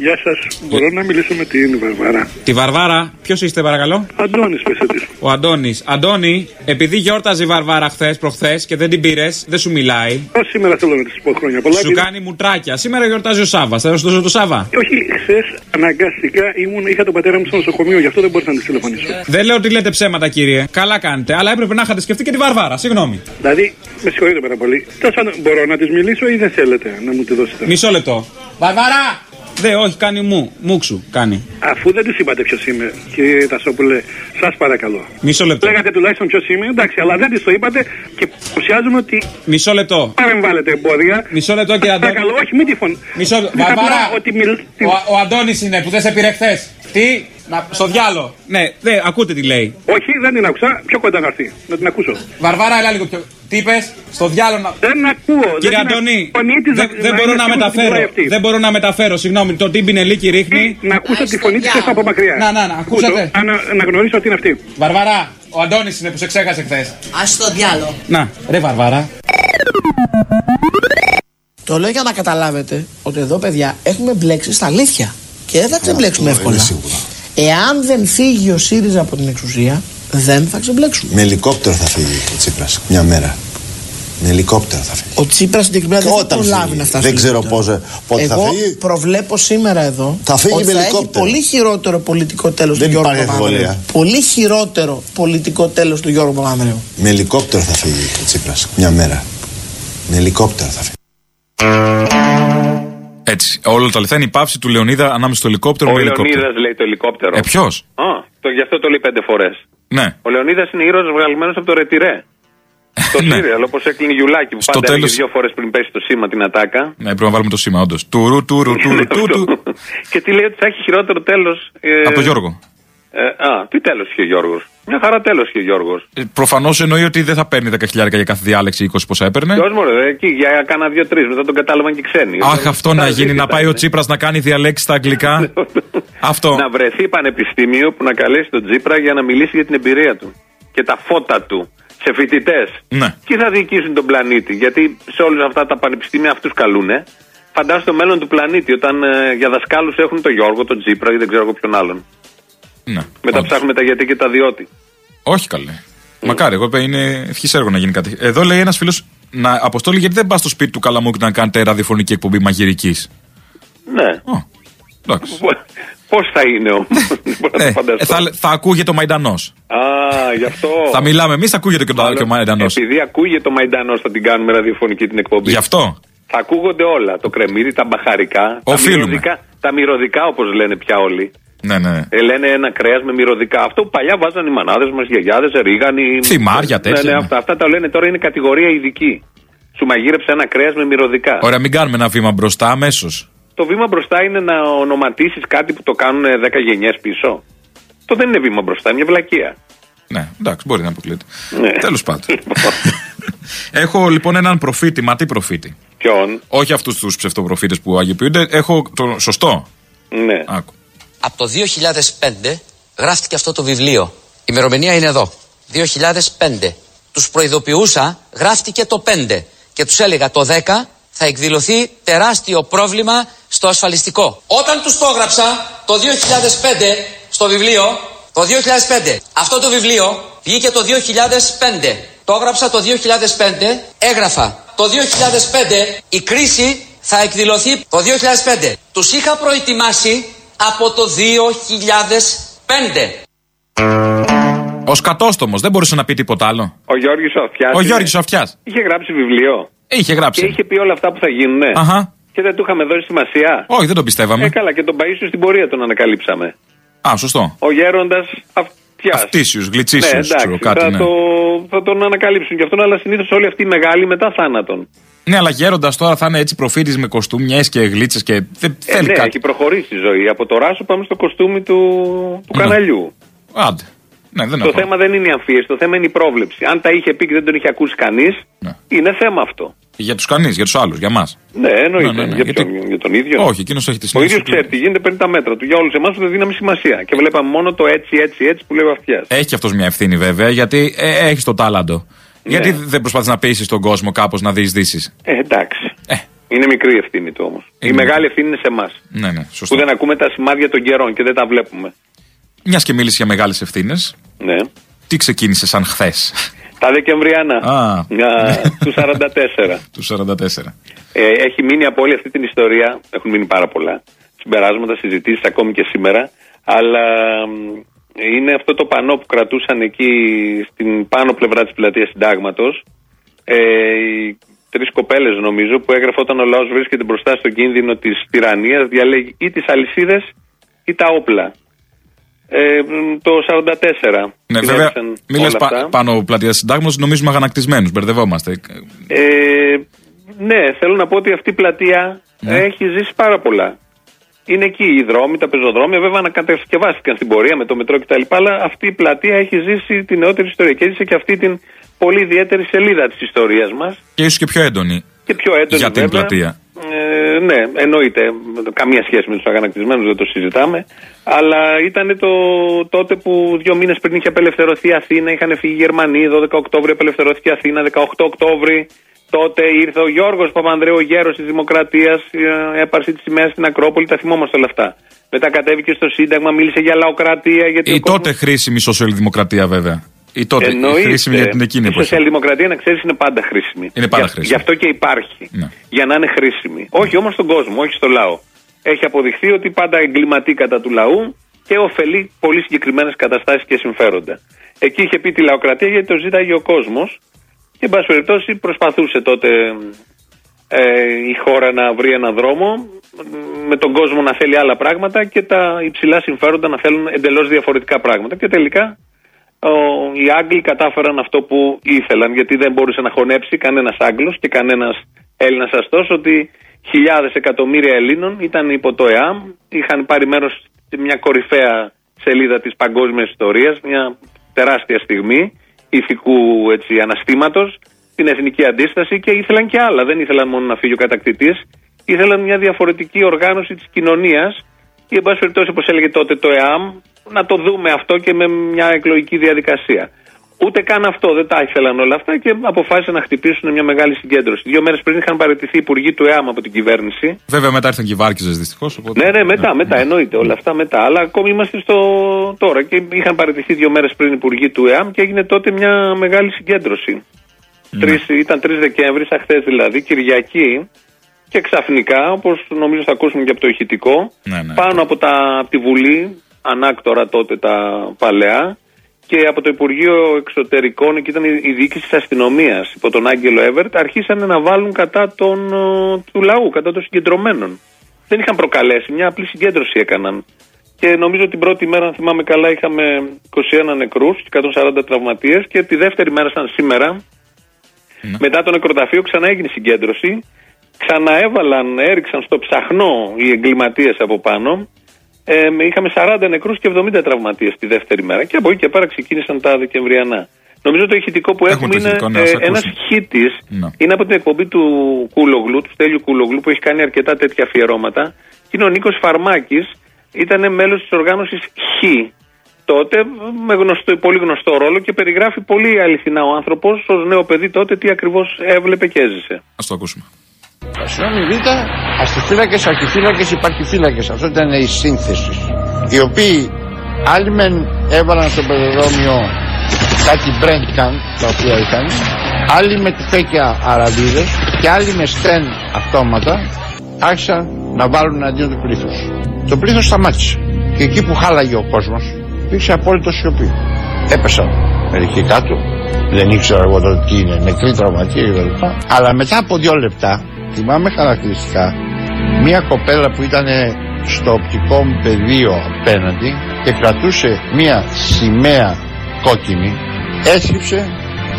Γεια σας. Μπορώ να μιλήσω με την Βαρβάρα. Τη Βαρβάρα, ποιος είστε παρακαλώ; Αντώνης, πέσε της. Ο Αντώνης. Αντώνη, επειδή γιόρταζε η Βαρβάρα χθες, προχθές και δεν την πήρες, δεν σου μιλάει. Ω σήμερα θέλω να της πω χρόνια πολλά. Σου επειδή- κάνει μουτράκια. Σήμερα γιορτάζει ο Σάβα. Θα σου δώσω το Σάβα. Όχι, χθες αναγκαστικά ήμουν, είχα τον πατέρα μου στο νοσοκομείο, γι' αυτό δεν μπορούσα να της τηλεφωνήσω. Δεν λέω ότι λέτε ψέματα, κύριε. Καλά κάνετε. Αλλά έπρεπε να είχατε σκεφτεί και τη Βαρβάρα. Συγγνώμη. Δηλαδή, με συγχωρείτε πάρα πολύ. Τέλος πάντων, μπορώ να της μιλήσω ή δεν θέλετε να μου τη δώσετε; Μισό λεπτό. Βαρβάρα! Δε, όχι, κάνει μου. Μουξου, κάνει. Αφού δεν της είπατε ποιος είμαι, κύριε Τασόπουλε, σας παρακαλώ. Μισό λεπτό. Λέγατε τουλάχιστον ποιος είμαι, εντάξει, αλλά δεν της το είπατε και παρουσιάζουμε ότι Μισό λεπτό. παρεμβάλλετε εμπόδια. Μισό λεπτό, κύριε Αντώνη. Παρακαλώ, όχι, μην τη φωνή. Μισό λεπτό. Απλά Βαρβάρα! Ότι μιλ... Ο, ο Αντώνης είναι που δεν σε πήρε χθες. Τι; Να, στο διάλο. Ναι, δε, ακούτε τι λέει. Όχι, δεν την άκουσα. Πιο κοντά να έρθει. Να την ακούσω. Βαρβάρα, έλα λίγο πιο. Τι είπες, στο διάλο να. Δεν ακούω. Κύριε δεν την Αντώνη, ακ- φωνή της δεν, να- δεν να μπορώ είναι να σίγουρη ότι την μεταφέρω. πουλάει αυτή. Δεν μπορώ να μεταφέρω, συγγνώμη. Το τι μπινελίκι ρίχνει. Να ακούσω τη φωνή της από μακριά. Να, να, να, ακούσατε. Ακούσω, Να, να γνωρίσω ότι είναι αυτή. Βαρβαρά, ο Αντώνης είναι που σε ξέχασε χθες. Α το διάλο. Να, ρε Βαρβάρα. Το λέω για να καταλάβετε ότι εδώ, παιδιά, έχουμε μπλέξει στα αλήθεια. Και δεν θα ξεμπλέξουμε εύκολα. Εάν δεν φύγει ο ΣΥΡΙΖΑ από την εξουσία, δεν θα ξεμπλέξουμε. Με ελικόπτερο θα φύγει ο Τσίπρας μια μέρα. Με ελικόπτερο θα φύγει. Ο Τσίπρας συγκεκριμένα δεν θα Όταν προλάβει φύγει. να φτάσει. Δεν στο ξέρω ελικόπτερο. πώς, ε, πότε θα Εγώ φύγει. προβλέπω σήμερα εδώ Θα φύγει ότι με θα έχει ελικόπτερο. πολύ χειρότερο πολιτικό τέλος του Δεν Γιώργου υπάρχει Παπανδρέου. αμφιβολία. Πολύ χειρότερο πολιτικό τέλος του Γιώργου Παπανδρέου. Με ελικόπτερο θα φύγει ο Τσίπρας μια μέρα. Με ελικόπτερο θα φύγει. Έτσι. Όλα τα λεφτά είναι η πάυση του Λεωνίδα ανάμεσα στο ελικόπτερο Ο με ελικόπτερο. Λεωνίδας λέει το ελικόπτερο. Ε, ποιος; Α, το, γι' αυτό το λέει πέντε φορές. Ναι. Ο Λεωνίδας είναι ήρωας βγαλμένος από το ρετυρέ. Το Ναι. σύριαλ, όπως έκλεινε η Γιουλάκη που Στο πάντα έλεγε τέλος- δύο φορές πριν πέσει το σήμα την ατάκα. Ναι, πρέπει να βάλουμε το σήμα, όντως. Τουρου, τουρου, τουρου, τουρου. και τι λέει ότι θα έχει χειρότερο τέλος. Ε, Από τον Γιώργο. Ε, α, τι τέλος είχε ο Γιώργος; Μια χαρά τέλος είχε ο Γιώργος. Προφανώς εννοεί ότι δεν θα παίρνει 10.000 για κάθε διάλεξη 20 πόσα έπαιρνε. Ποιος μου ρε, εκεί για κάνα δύο-τρει, μετά τον κατάλαβαν και ξένοι. Αχ, αυτό να γίνει, να πάει ο Τσίπρας να κάνει διαλέξει στα αγγλικά. Αυτό. Να βρεθεί πανεπιστήμιο που να καλέσει τον Τσίπρα για να μιλήσει για την εμπειρία του και τα φώτα του σε φοιτητές. Ναι. Και θα διοικήσουν τον πλανήτη. Γιατί σε όλα αυτά τα πανεπιστήμια αυτούς καλούνε. Φαντάσου το μέλλον του πλανήτη όταν ε, για δασκάλους έχουν τον Γιώργο, τον Τσίπρα ή δεν ξέρω εγώ ποιον άλλον. Ναι. Μετά Όντως. ψάχνουμε τα γιατί και τα διότι. Όχι καλέ. Μακάρι, εγώ είπα είναι ευχής έργο να γίνει κάτι. Εδώ λέει ένας φίλος, να αποστόλει γιατί δεν πας στο σπίτι του Καλαμούκη να κάνετε ραδιοφωνική εκπομπή μαγειρικής; Ναι. Εντάξει. Πώς θα είναι όμως. Μπορώ να Ε, το φανταστώ. θα, θα ακούγεται ο Μαϊντανός. Α, γι' αυτό. Θα μιλάμε εμείς, θα ακούγεται και ο, και ο Μαϊντανός. Επειδή ακούγεται ο Μαϊντανός, θα την κάνουμε ραδιοφωνική την εκπομπή. Γι' αυτό. Θα ακούγονται όλα. Το κρεμμύδι, τα μπαχαρικά. Οφείλουμε. Τα μυρωδικά, τα μυρωδικά όπως λένε πια όλοι. Ναι, ναι. Ε, λένε ένα κρέας με μυρωδικά. Αυτό που παλιά βάζαν οι μανάδες μας, οι γιαγιάδες, ρίγανοι. Θυμάρια, τέτοια, Ναι, ναι, ναι. αυτά, αυτά τα λένε τώρα είναι κατηγορία ειδική. Σου μαγείρεψε ένα κρέας με μυρωδικά. Ωραία, μην κάνουμε ένα βήμα μπροστά αμέσως. Το βήμα μπροστά είναι να ονοματίσεις κάτι που το κάνουν 10 γενιές πίσω. Το δεν είναι βήμα μπροστά, είναι μια βλακεία. Ναι, εντάξει, μπορεί να αποκλείεται. Ναι. Τέλος πάντων. Έχω λοιπόν έναν προφήτη, μα τι προφήτη. Ποιον; Όχι αυτούς τους ψευτοπροφήτες που αγιοποιούνται. Έχω το σωστό. Ναι. Άκου. Από το 2005 γράφτηκε αυτό το βιβλίο. Η ημερομηνία είναι εδώ. 2005. Τους προειδοποιούσα, γράφτηκε το 5 και τους έλεγα το 10 θα εκδηλωθεί τεράστιο πρόβλημα στο ασφαλιστικό. Όταν τους το έγραψα το 2005 στο βιβλίο, το 2005, αυτό το βιβλίο βγήκε το 2005. Το έγραψα το 2005, έγραφα το 2005 η κρίση θα εκδηλωθεί το 2005. Τους είχα προετοιμάσει από το 2005. Ο σκατόστομος δεν μπορούσε να πει τίποτα άλλο. Ο Γιώργης Αυτιάς. Ο Γιώργης Αυτιάς. Είχε γράψει βιβλίο. Είχε γράψει. Και είχε πει όλα αυτά που θα γίνουν. Αχα. Και δεν του είχαμε δώσει σημασία. Όχι, δεν τον πιστεύαμε. Ε, καλά, και τον Παίσιο στην πορεία τον ανακαλύψαμε. Α, σωστό. Ο γέροντας Αυτιάς. Αυτήσιου, Ναι, γλιτσίσιου, εντάξει, ξέρω κάτι. θα, Ναι. το, θα τον ανακαλύψουν και αυτόν, αλλά συνήθως όλοι αυτοί οι μεγάλοι μετά θάνατον. Ναι, αλλά γέροντας τώρα θα είναι έτσι προφήτης με κοστούμιε και γλίτσες και. Δεν Ε, θέλει ναι, κάτι. έχει προχωρήσει η ζωή. Από το ράσο πάμε στο κοστούμι του, του Ναι. καναλιού. Άντε. Ναι, δεν Το έχω. θέμα δεν είναι η αμφίεση, το θέμα είναι η πρόβλεψη. Αν τα είχε πει και δεν τον είχε ακούσει κανείς, Ναι. είναι θέμα αυτό. Για τους κανείς, για τους άλλους, για μας. Ναι, εννοείται. Ναι, ναι, ναι, Για, γιατί- ποιον, για τον ίδιο. Όχι, εκείνος έχει τη Ο συνείδηση. ίδιος του. ξέρει τι γίνεται, παίρνει τα μέτρα του. Για όλους εμάς δεν δίναμε σημασία. Και βλέπαμε μόνο το έτσι, έτσι, έτσι που λέει ο Αυτιάς. Έχει αυτός μια ευθύνη βέβαια, γιατί ε, έχει το τάλαντο. Γιατί δεν προσπαθείς να πείσει τον κόσμο κάπως να διεισδύσει. Ε, εντάξει. Ε. Είναι μικρή η ευθύνη του όμως. Η Είναι. μεγάλη ευθύνη είναι σε εμάς. Ναι, ναι, σωστό. Που δεν ακούμε τα σημάδια των καιρών και δεν τα βλέπουμε. Μιας και μίλησες για μεγάλες ευθύνες, Ναι. τι ξεκίνησες σαν χθες; Τα Δεκεμβριανά. Α. Για του 44. του 44. Ε, έχει μείνει από όλη αυτή την ιστορία, έχουν μείνει πάρα πολλά συμπεράσματα, συζητήσεις ακόμη και σήμερα. Αλλά μ, είναι αυτό το πανό που κρατούσαν εκεί στην πάνω πλευρά της πλατείας Συντάγματος. Ε, οι τρεις κοπέλες νομίζω που έγραφε όταν ο λαός βρίσκεται μπροστά στον κίνδυνο της τυραννίας, διαλέγει ή τις αλυσίδες ή τα όπλα. Ε, μ, το 44. Ναι, βέβαια, συνέβησαν μη λες όλα πα- αυτά. πάνω πλατεία συντάγματος, νομίζουμε αγανακτισμένους. Μπερδευόμαστε. Ε, ναι, θέλω να πω ότι αυτή η πλατεία Ναι. έχει ζήσει πάρα πολλά. Είναι εκεί οι δρόμοι, τα πεζοδρόμια, βέβαια ανακατασκευάστηκαν στην πορεία με το μετρό κτλ. Αλλά αυτή η πλατεία έχει ζήσει την νεότερη ιστορία και έζησε και αυτή την πολύ ιδιαίτερη σελίδα της ιστορίας μας. Και ίσως και πιο έντονη. Και πιο έντονη Για την βέβαια. πλατεία. Ε, ναι, εννοείται. Καμία σχέση με τους αγανακτισμένους, δεν το συζητάμε. Αλλά ήταν το τότε που δύο μήνες πριν είχε απελευθερωθεί η Αθήνα, είχαν φύγει οι Γερμανοί. 12 Οκτώβρη απελευθερώθηκε η Αθήνα, 18 Οκτώβρη. Τότε ήρθε ο Γιώργος Παπανδρέου, ο γέρος της Δημοκρατίας, έπαρση τη σημαία στην Ακρόπολη. Τα θυμόμαστε όλα αυτά. Μετά κατέβηκε στο Σύνταγμα, μίλησε για λαοκρατία. Γιατί Η ο κόσμος- τότε χρήσιμη σοσιαλδημοκρατία βέβαια. Η τότε η Εννοείται. χρήσιμη για την εκείνη Η εποχή. σοσιαλδημοκρατία, να ξέρεις, είναι πάντα χρήσιμη. Είναι πάντα Για- χρήσιμη. Γι' αυτό και υπάρχει. Ναι. Για να είναι χρήσιμη. Όχι όμως στον κόσμο, όχι στο λαό. Έχει αποδειχθεί ότι πάντα εγκληματεί κατά του λαού και ωφελεί πολύ συγκεκριμένες καταστάσεις και συμφέροντα. Εκεί είχε πει τη λαοκρατία γιατί το ζήταγε ο κόσμος και, εν πάση περιπτώσει, προσπαθούσε τότε ε, η χώρα να βρει έναν δρόμο μ, με τον κόσμο να θέλει άλλα πράγματα και τα υψηλά συμφέροντα να θέλουν εντελώς διαφορετικά πράγματα. Και τελικά ο, οι Άγγλοι κατάφεραν αυτό που ήθελαν, γιατί δεν μπορούσε να χωνέψει κανένας Άγγλος και κανένας Έλληνας αστός ότι χιλιάδες εκατομμύρια Ελλήνων ήταν υπό το ΕΑΜ, είχαν πάρει μέρος σε μια κορυφαία σελίδα της παγκόσμιας ιστορίας, μια τεράστια στιγμή ηθικού έτσι, αναστήματος, την εθνική αντίσταση και ήθελαν και άλλα. Δεν ήθελαν μόνο να φύγει ο κατακτητής, ήθελαν μια διαφορετική οργάνωση της κοινωνίας ή, εν πάση περιπτώσει, όπως έλεγε τότε το ΕΑΜ, να το δούμε αυτό και με μια εκλογική διαδικασία. Ούτε καν αυτό, δεν τα ήθελαν όλα αυτά και αποφάσισαν να χτυπήσουν μια μεγάλη συγκέντρωση. Δύο μέρες πριν είχαν παραιτηθεί οι υπουργοί του ΕΑΜ από την κυβέρνηση. Βέβαια μετά ήρθαν και οι βάρκιζες δυστυχώς. Ναι, ναι, μετά, μετά, εννοείται όλα αυτά μετά. Αλλά ακόμη είμαστε στο τώρα και είχαν παραιτηθεί δύο μέρες πριν οι υπουργοί του ΕΑΜ και έγινε τότε μια μεγάλη συγκέντρωση. Τρεις, ήταν 3 Δεκέμβρης, σαν χθε δηλαδή, Κυριακή. Και ξαφνικά, όπως νομίζω θα ακούσουμε και από το ηχητικό, Ναι, ναι. πάνω από, τα, από τη Βουλή, ανάκτορα τότε τα παλαιά, και από το Υπουργείο Εξωτερικών, εκεί ήταν η η διοίκηση της αστυνομίας, υπό τον Άγγελο Εύερτ, αρχίσαν να βάλουν κατά τον, ε, του λαού, κατά των συγκεντρωμένων. Δεν είχαν προκαλέσει, μια απλή συγκέντρωση έκαναν. Και νομίζω την πρώτη μέρα, αν θυμάμαι καλά, είχαμε 21 νεκρούς και 140 τραυματίες. Και τη δεύτερη μέρα, σαν σήμερα, μετά το νεκροταφείο, ξανά έγινε συγκέντρωση. Ξαναέβαλαν, έριξαν στο ψαχνό οι εγκληματίες από πάνω. Ε, με- είχαμε 40 νεκρούς και 70 τραυματίες τη δεύτερη μέρα. Και από εκεί και πέρα ξεκίνησαν τα Δεκεμβριανά. Νομίζω το ηχητικό που έχουμε, το είναι ηχητικό, ναι, ας ε, ένας ακούσουμε. χήτη. Ναι. Είναι από την εκπομπή του Κούλογλου, του Στέλιου Κούλογλου, που έχει κάνει αρκετά τέτοια αφιερώματα. Και είναι ο Νίκος Φαρμάκης, ήταν μέλος της οργάνωσης Χ. Τότε με γνωστό, πολύ γνωστό ρόλο και περιγράφει πολύ αληθινά ο άνθρωπος ως νέο παιδί τότε τι ακριβώς έβλεπε και έζησε. Α το ακούσουμε. Αστυνόμοι Β, αστιφύλακες, αρχιφύλακες, υπαρχιφύλακες. Αυτό ήταν η σύνθεση. Οι οποίοι άλλοι μεν έβαλαν στο πεζοδρόμιο κάτι μπρέντκαν τα οποία είχαν, άλλοι με τυφέκια αραβίδες και άλλοι με στέν αυτόματα άρχισαν να βάλουν αντίον του πλήθους. Το πλήθος σταμάτησε. Και εκεί που χάλαγε ο κόσμος υπήρξε απόλυτο σιωπή. Έπεσαν μερικοί κάτω. Δεν ήξερα εγώ τότε τι είναι, νεκροί τραυματίες κλπ. Αλλά μετά από δύο λεπτά, θυμάμαι χαρακτηριστικά, μία κοπέλα που ήταν στο οπτικό μου πεδίο απέναντι και κρατούσε μία σημαία κόκκινη, έσκυψε,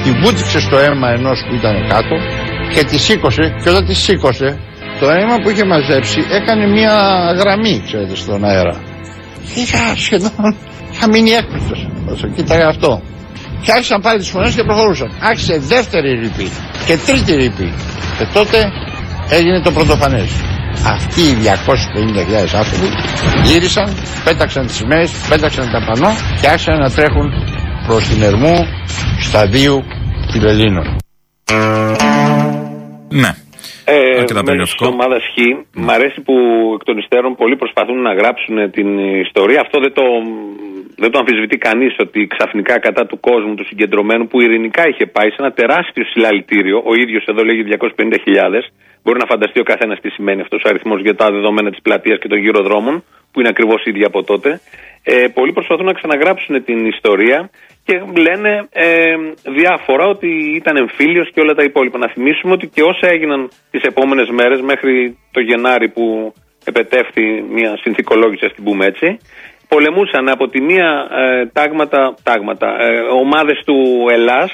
τη βούτυξε στο αίμα ενός που ήταν κάτω και τη σήκωσε και όταν τη σήκωσε το αίμα που είχε μαζέψει έκανε μία γραμμή, ξέρετε, στον αέρα. Και είχα σχεδόν, είχα μείνει έκπληκτος όσο κοίταγα αυτό. Και άρχισαν πάλι τις φωνές και προχωρούσαν. Άρχισε δεύτερη ρήπη και τρίτη ρήπη. Και τότε έγινε το πρωτοφανές. Αυτοί οι 250.000 άνθρωποι γύρισαν, πέταξαν τις σημαίες, πέταξαν τα πανό και άρχισαν να τρέχουν προς την Ερμού σταδίου Φιλελλήνων. Ναι. Ε, Αρκετά μέλος περιγραφικό. της ομάδας Χ. Μ' αρέσει που εκ των υστέρων πολλοί προσπαθούν να γράψουν την ιστορία. Αυτό δεν το, δεν το αμφισβητεί κανείς ότι ξαφνικά κατά του κόσμου, του συγκεντρωμένου που ειρηνικά είχε πάει σε ένα τεράστιο συλλαλητήριο. Ο ίδιος εδώ λέγει 250.000. Μπορεί να φανταστεί ο καθένας τι σημαίνει αυτός ο αριθμός για τα δεδομένα της πλατείας και των γύρω δρόμων, που είναι ακριβώς ίδια από τότε. Ε, πολλοί προσπαθούν να ξαναγράψουν την ιστορία και λένε ε, διάφορα ότι ήταν εμφύλιος και όλα τα υπόλοιπα. Να θυμίσουμε ότι και όσα έγιναν τις επόμενες μέρες μέχρι το Γενάρη που επετεύχθη μια συνθηκολόγηση, ας την πούμε έτσι, πολεμούσαν από τη μία ε, τάγματα, τάγματα ε, ομάδες του Ελλάς,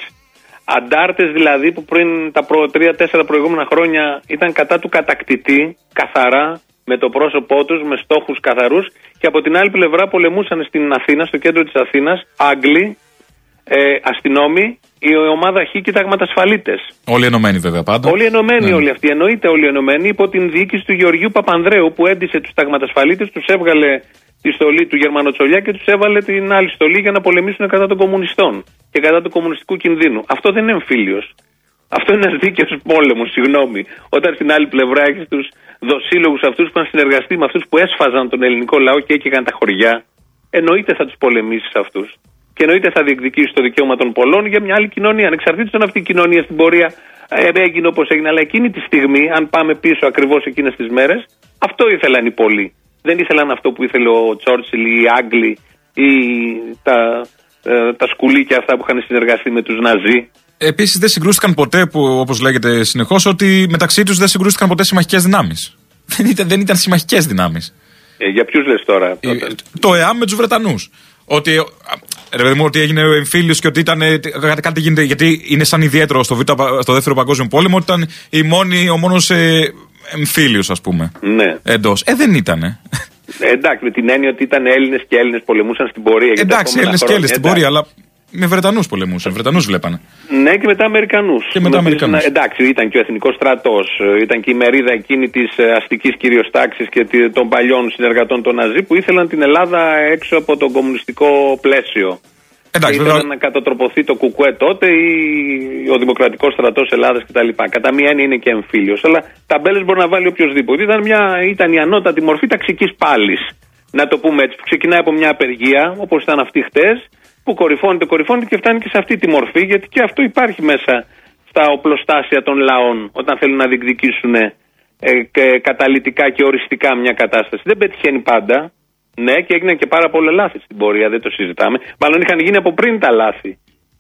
αντάρτες δηλαδή που πριν τα προ, τρία-τέσσερα προηγούμενα χρόνια ήταν κατά του κατακτητή, καθαρά, με το πρόσωπό τους, με στόχους καθαρούς και από την άλλη πλευρά πολεμούσαν στην Αθήνα, στο κέντρο της Αθήνας, Άγγλοι, ε, αστυνόμοι, η ομάδα Χ και ταγματασφαλίτες. Όλοι ενωμένοι βέβαια πάντα. Όλοι ενωμένοι Ναι. όλοι αυτοί. Εννοείται όλοι ενωμένοι υπό την διοίκηση του Γεωργίου Παπανδρέου που έντυσε τους ταγματασφαλίτε, τους έβγαλε τη στολή του Γερμανοτσολιά και τους έβαλε την άλλη στολή για να πολεμήσουν κατά των κομμουνιστών και κατά του κομμουνιστικού κινδύνου. Αυτό δεν είναι εμφύλιος. Αυτό είναι ένας δίκαιος πόλεμος, συγγνώμη. Όταν στην άλλη πλευρά έχεις τους δοσύλλογους αυτούς που είχαν συνεργαστεί με αυτούς που έσφαζαν τον ελληνικό λαό και έκαιγαν τα χωριά, εννοείται θα τους πολεμήσεις αυτούς. Και εννοείται θα διεκδικήσεις το δικαίωμα των πολλών για μια άλλη κοινωνία. Ανεξαρτήτως αν αυτή η κοινωνία στην πορεία ε, έγινε όπως έγινε. Αλλά εκείνη τη στιγμή, αν πάμε πίσω ακριβώς εκείνες τις μέρες, αυτό ήθελαν οι πολλοί. Δεν ήθελαν αυτό που ήθελε ο Τσόρτσιλ ή οι Άγγλοι ή τα, ε, τα σκουλίκια αυτά που είχαν συνεργαστεί με τους Ναζί. Επίσης δεν συγκρούστηκαν ποτέ, που όπως λέγεται συνεχώς, ότι μεταξύ τους δεν συγκρούστηκαν ποτέ συμμαχικές δυνάμεις. Δεν ήταν, δεν ήταν συμμαχικές δυνάμεις. Ε, για ποιους λες τώρα. τότε; Το ΕΑΜ με τους Βρετανούς. Ότι, ε, ρε παιδί μου, ότι έγινε ο εμφύλιος και ότι ήταν. ε, τι- κάτι, κάτι γίνεται. Γιατί είναι σαν ιδιαίτερο στο, Β, στο δεύτερο Παγκόσμιο Πόλεμο ότι ήταν η μόνη, ο μόνος ε, εμφύλιος, ας πούμε. Ναι. Εντός. Ε, δεν ήταν. Ε, εντάξει, με την έννοια ότι ήταν Έλληνες και Έλληνες πολεμούσαν στην πορεία. για τα Εντάξει, επόμενα Έλληνες και χρόνια. Έλληνες στην Εντάξει. πορεία, αλλά με Βρετανούς πολεμούσαν. Βρετανούς βλέπανε. Ναι, και μετά Αμερικανούς. Και μετά Αμερικανούς. Εντάξει, ήταν και ο εθνικός στρατός, ήταν και η μερίδα εκείνη της αστικής κυρίω τάξη και τη- των παλιών συνεργατών των Ναζί που ήθελαν την Ελλάδα έξω από το κομμουνιστικό πλαίσιο. Εντάξει, ήθελαν βέβαια. να κατατροποθεί το κουκουέ τότε ή ο Δημοκρατικός Στρατός Ελλάδας κτλ. Κατά μία έννοια είναι και εμφύλιος. Αλλά ταμπέλες μπορεί να βάλει οποιοδήποτε. Ήταν, μια, ήταν η ανώτατη μορφή ταξικής πάλης. Να το πούμε έτσι. Που ξεκινάει από μια απεργία, όπως ήταν αυτή χτες, που κορυφώνεται, κορυφώνεται και φτάνει και σε αυτή τη μορφή, γιατί και αυτό υπάρχει μέσα στα οπλοστάσια των λαών, όταν θέλουν να διεκδικήσουν ε, και καταλητικά και οριστικά μια κατάσταση. Δεν πετυχαίνει πάντα. Ναι, και έγιναν και πάρα πολλά λάθη στην πορεία, δεν το συζητάμε. Μάλλον είχαν γίνει από πριν τα λάθη.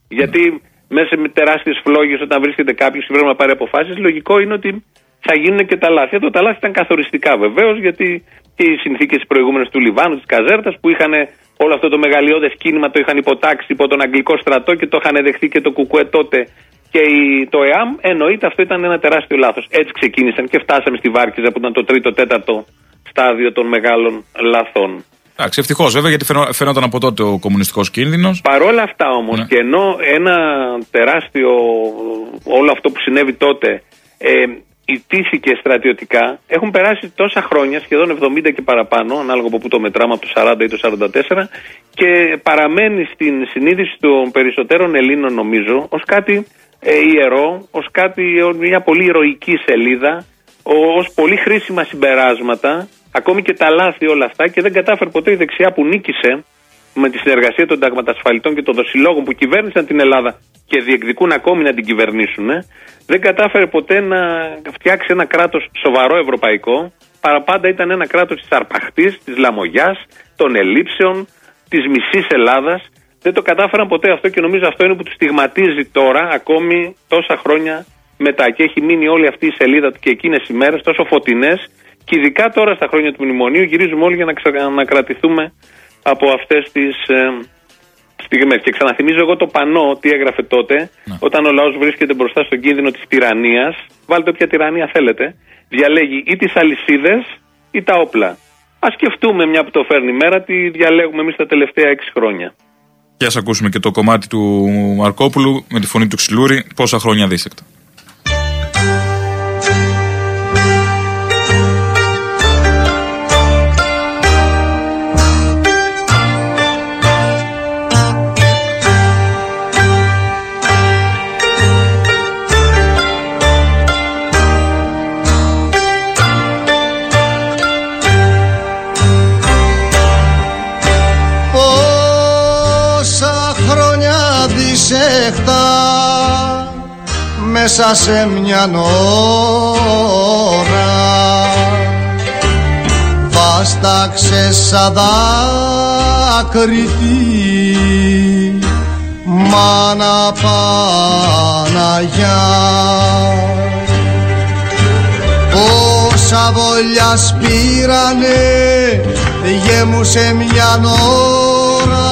Γιατί μέσα με τεράστιες φλόγες, όταν βρίσκεται κάποιος και πρέπει να πάρει αποφάσεις, λογικό είναι ότι θα γίνουν και τα λάθη. Εδώ τα λάθη ήταν καθοριστικά βεβαίως, γιατί και οι συνθήκες προηγούμενε του Λιβάνου, της Καζέρτας, που είχαν όλο αυτό το μεγαλειώδες κίνημα, το είχαν υποτάξει υπό τον Αγγλικό στρατό και το είχαν δεχθεί και το Κουκουέ τότε και η- το ΕΑΜ, εννοείται αυτό ήταν ένα τεράστιο λάθος. Έτσι ξεκίνησαν και φτάσαμε στη Βάρκιζα που ήταν το τρίτο-τέταρτο στάδιο των μεγάλων λαθών. Εντάξει, ευτυχώς βέβαια γιατί φαινό- φαινόταν από τότε ο κομμουνιστικός κίνδυνος. Παρόλα αυτά όμως, Ναι. και ενώ ένα τεράστιο όλο αυτό που συνέβη τότε ε, ιτήθηκε στρατιωτικά, έχουν περάσει τόσα χρόνια, σχεδόν 70 και παραπάνω, ανάλογα από πού το μετράμε, από το 40 ή το 44, και παραμένει στην συνείδηση των περισσότερων Ελλήνων, νομίζω, ως κάτι ε, ιερό, ως κάτι, ως μια πολύ ηρωική σελίδα, ως πολύ χρήσιμα συμπεράσματα, ακόμη και τα λάθη όλα αυτά, και δεν κατάφερε ποτέ η δεξιά που νίκησε με τη συνεργασία των ταγματασφαλιτών και των δοσιλόγων που κυβέρνησαν την Ελλάδα και διεκδικούν ακόμη να την κυβερνήσουν, ε, δεν κατάφερε ποτέ να φτιάξει ένα κράτος σοβαρό ευρωπαϊκό. Παραπάντα ήταν ένα κράτος της αρπαχτής, της λαμογιάς, των ελλείψεων, της μισής Ελλάδας. Δεν το κατάφεραν ποτέ αυτό και νομίζω αυτό είναι που τους στιγματίζει τώρα, ακόμη τόσα χρόνια μετά. Και έχει μείνει όλη αυτή η σελίδα του και εκείνες οι μέρες τόσο φωτεινές. Και ειδικά τώρα στα χρόνια του μνημονίου γυρίζουμε όλοι για να, ξα... να κρατηθούμε από αυτές τις ε, στιγμές. Και ξαναθυμίζω εγώ το πανό, τι έγραφε τότε, όταν ο λαός βρίσκεται μπροστά στον κίνδυνο της τυραννίας. Βάλτε όποια τυραννία θέλετε. Διαλέγει ή τις αλυσίδες ή τα όπλα. Α σκεφτούμε μια που το φέρνει η μέρα, τι διαλέγουμε εμείς τα τελευταία έξι χρόνια. Και ας ακούσουμε και το κομμάτι του Μαρκόπουλου με τη φωνή του Ξυλούρη. Πόσα χρόνια δίσεκτα. Μέσα σε μια ώρα. Βάσταξε σαν δάκρυτη μάνα Παναγιά. Πόσα βολιά σπήρανε γέμουσε μια ώρα.